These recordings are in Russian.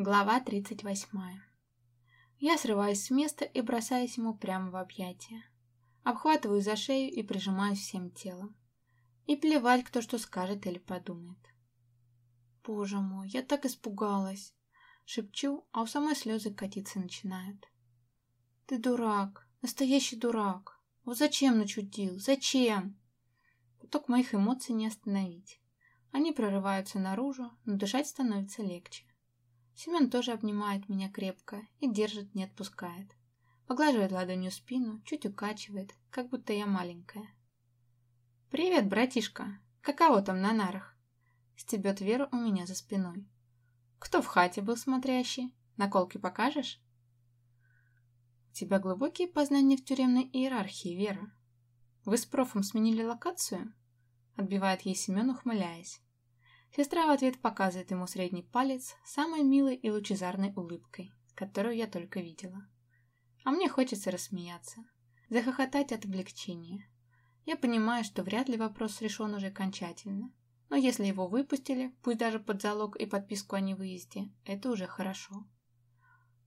Глава 38. Я срываюсь с места и бросаюсь ему прямо в объятия. Обхватываю за шею и прижимаюсь всем телом. И плевать, кто что скажет или подумает. Боже мой, я так испугалась. Шепчу, а у самой слезы катиться начинают. Ты дурак, настоящий дурак. Вот зачем начудил? Зачем? Поток моих эмоций не остановить. Они прорываются наружу, но дышать становится легче. Семен тоже обнимает меня крепко и держит, не отпускает. Поглаживает ладонью спину, чуть укачивает, как будто я маленькая. «Привет, братишка! Каково там на нарах?» Стебет Вера у меня за спиной. «Кто в хате был смотрящий? Наколки покажешь?» «У тебя глубокие познания в тюремной иерархии, Вера. Вы с профом сменили локацию?» Отбивает ей Семен, ухмыляясь. Сестра в ответ показывает ему средний палец самой милой и лучезарной улыбкой, которую я только видела. А мне хочется рассмеяться, захохотать от облегчения. Я понимаю, что вряд ли вопрос решен уже окончательно. Но если его выпустили, пусть даже под залог и подписку о невыезде, это уже хорошо.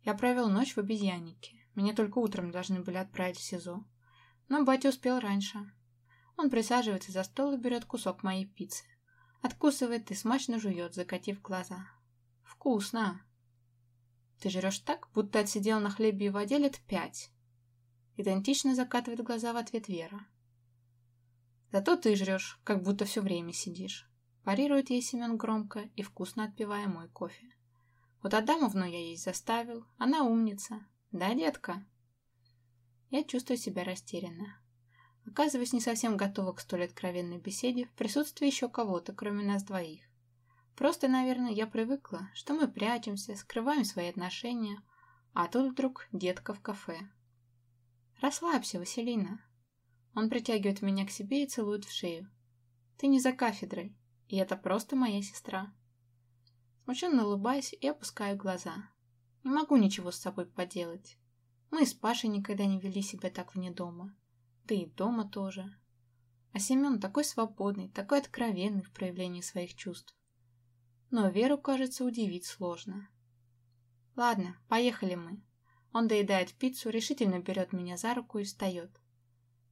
Я провел ночь в обезьяннике. Меня только утром должны были отправить в СИЗО. Но батя успел раньше. Он присаживается за стол и берет кусок моей пиццы. Откусывает и смачно жует, закатив глаза. «Вкусно!» «Ты жрешь так, будто отсидел на хлебе и воде лет пять!» Идентично закатывает глаза в ответ Вера. «Зато ты жрешь, как будто все время сидишь!» Парирует ей Семен громко и вкусно отпивая мой кофе. «Вот Адамовну я есть заставил, она умница. Да, детка?» Я чувствую себя растерянно. Оказываясь не совсем готова к столь откровенной беседе в присутствии еще кого-то, кроме нас двоих. Просто, наверное, я привыкла, что мы прячемся, скрываем свои отношения, а тут вдруг детка в кафе. «Расслабься, Василина». Он притягивает меня к себе и целует в шею. «Ты не за кафедрой, и это просто моя сестра». Смущенно улыбаюсь и опускаю глаза. Не могу ничего с собой поделать. Мы с Пашей никогда не вели себя так вне дома. Да и дома тоже. А Семен такой свободный, такой откровенный в проявлении своих чувств. Но Веру, кажется, удивить сложно. Ладно, поехали мы. Он доедает пиццу, решительно берет меня за руку и встает.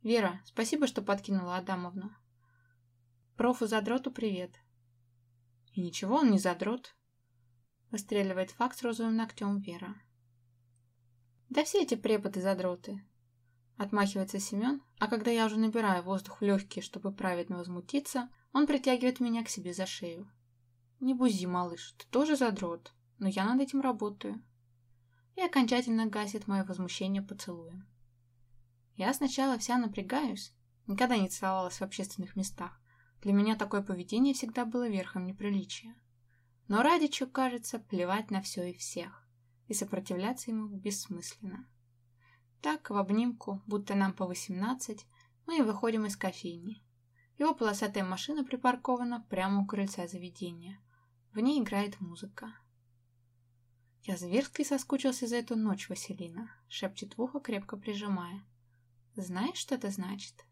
Вера, спасибо, что подкинула Адамовну. Профу задроту привет. И ничего, он не задрот. Выстреливает факт с розовым ногтем Вера. Да все эти преподы задроты. Отмахивается Семен, а когда я уже набираю воздух в легкие, чтобы праведно возмутиться, он притягивает меня к себе за шею. «Не бузи, малыш, ты тоже задрот, но я над этим работаю». И окончательно гасит мое возмущение поцелуем. Я сначала вся напрягаюсь, никогда не целовалась в общественных местах. Для меня такое поведение всегда было верхом неприличия. Но Радичу, кажется, плевать на все и всех, и сопротивляться ему бессмысленно. Так, в обнимку, будто нам по восемнадцать, мы и выходим из кофейни. Его полосатая машина припаркована прямо у крыльца заведения. В ней играет музыка. «Я зверски соскучился за эту ночь, Василина», — шепчет в ухо, крепко прижимая. «Знаешь, что это значит?»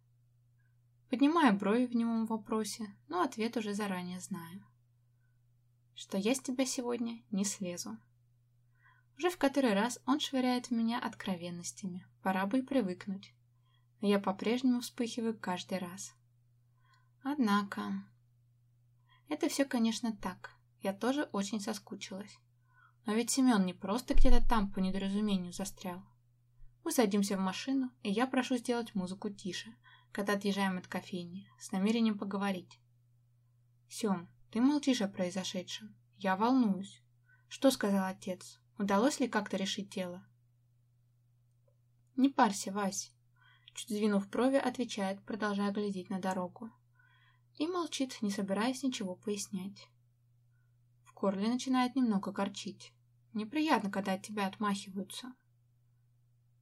Поднимаю брови в немом вопросе, но ответ уже заранее знаю. «Что я с тебя сегодня не слезу». Уже в который раз он швыряет в меня откровенностями. Пора бы и привыкнуть. Но я по-прежнему вспыхиваю каждый раз. Однако... Это все, конечно, так. Я тоже очень соскучилась. Но ведь Семен не просто где-то там по недоразумению застрял. Мы садимся в машину, и я прошу сделать музыку тише, когда отъезжаем от кофейни, с намерением поговорить. «Сем, ты молчишь о произошедшем. Я волнуюсь. Что сказал отец? Удалось ли как-то решить дело? «Не парься, Вась», — чуть сдвинув брови, отвечает, продолжая глядеть на дорогу. И молчит, не собираясь ничего пояснять. В горле начинает немного горчить. Неприятно, когда от тебя отмахиваются.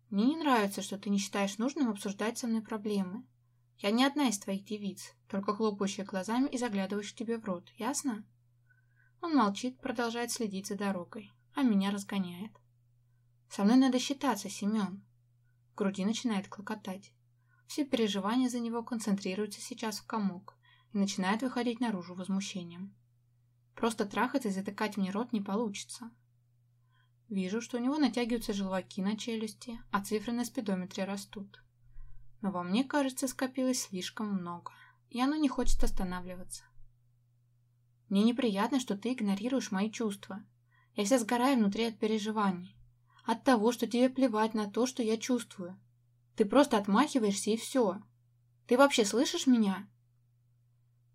Мне не нравится, что ты не считаешь нужным обсуждать со мной проблемы. Я не одна из твоих девиц, только хлопающая глазами и заглядывающая тебе в рот, ясно? Он молчит, продолжает следить за дорогой а меня разгоняет. Со мной надо считаться, Семен. В груди начинает клокотать. Все переживания за него концентрируются сейчас в комок и начинают выходить наружу возмущением. Просто трахать и затыкать мне рот не получится. вижу, что у него натягиваются желваки на челюсти, а цифры на спидометре растут. Но во мне, кажется, скопилось слишком много, и оно не хочет останавливаться. Мне неприятно, что ты игнорируешь мои чувства. Я вся сгораю внутри от переживаний. От того, что тебе плевать на то, что я чувствую. Ты просто отмахиваешься и все. Ты вообще слышишь меня?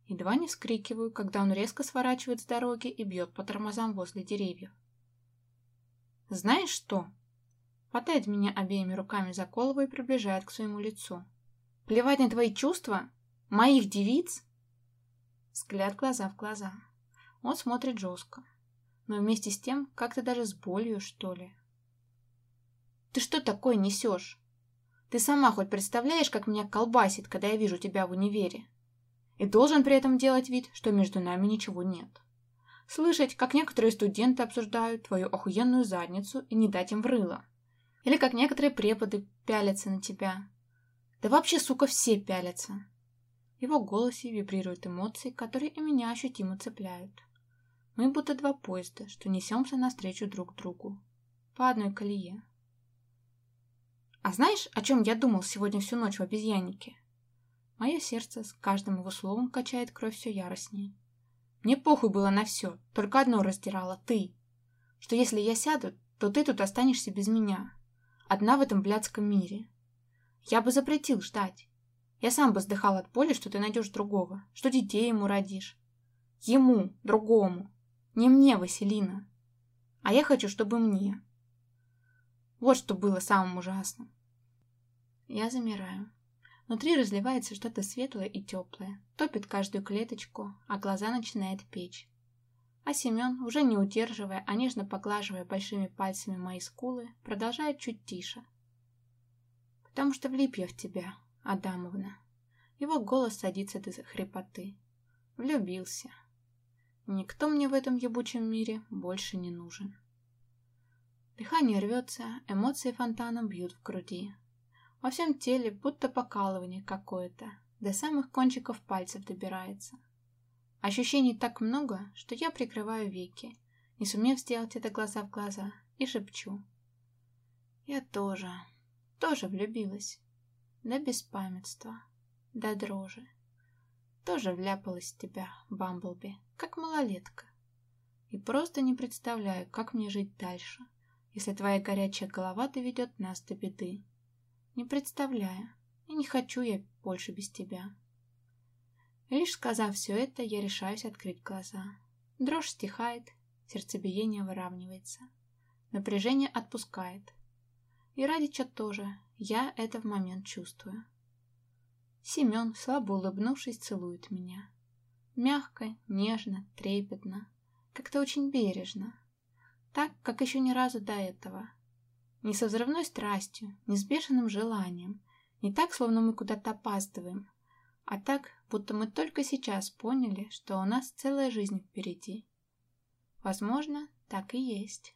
Едва не вскрикиваю, когда он резко сворачивает с дороги и бьет по тормозам возле деревьев. «Знаешь что?» Хватает меня обеими руками за голову и приближает к своему лицу. «Плевать на твои чувства? Моих девиц?» Взгляд глаза в глаза. Он смотрит жестко, но вместе с тем как-то даже с болью, что ли. «Ты что такое несешь? Ты сама хоть представляешь, как меня колбасит, когда я вижу тебя в универе?» и должен при этом делать вид, что между нами ничего нет. Слышать, как некоторые студенты обсуждают твою охуенную задницу и не дать им врыло. Или как некоторые преподы пялятся на тебя. Да вообще, сука, все пялятся. В его голосе вибрируют эмоции, которые и меня ощутимо цепляют. Мы будто два поезда, что несемся навстречу друг другу. По одной колее. А знаешь, о чем я думал сегодня всю ночь в обезьяннике? Мое сердце с каждым его словом качает кровь все яростнее. Мне похуй было на все, только одно раздирало — ты. Что если я сяду, то ты тут останешься без меня. Одна в этом блядском мире. Я бы запретил ждать. Я сам бы сдыхал от боли, что ты найдешь другого, что детей ему родишь. Ему, другому. Не мне, Василина. А я хочу, чтобы мне. Вот что было самым ужасным. Я замираю. Внутри разливается что-то светлое и теплое, топит каждую клеточку, а глаза начинает печь. А Семен, уже не удерживая, а нежно поглаживая большими пальцами мои скулы, продолжает чуть тише. «Потому что влип я в тебя, Адамовна». Его голос садится до хрипоты. Влюбился. Никто мне в этом ебучем мире больше не нужен. Дыхание рвется, эмоции фонтаном бьют в груди, во всем теле будто покалывание какое-то, до самых кончиков пальцев добирается. Ощущений так много, что я прикрываю веки, не сумев сделать это глаза в глаза, и шепчу. Я тоже, тоже влюбилась. До беспамятства, до дрожи. Тоже вляпалась в тебя, Бамблби, как малолетка. И просто не представляю, как мне жить дальше, если твоя горячая голова доведет нас до беды не представляю, и не хочу я больше без тебя. лишь сказав все это, я решаюсь открыть глаза. Дрожь стихает, сердцебиение выравнивается, напряжение отпускает. И Радича тоже, я это в момент чувствую. Семен, слабо улыбнувшись, целует меня. Мягко, нежно, трепетно, как-то очень бережно. Так, как еще ни разу до этого — не со взрывной страстью, не с бешеным желанием, не так, словно мы куда-то опаздываем, а так, будто мы только сейчас поняли, что у нас целая жизнь впереди. Возможно, так и есть.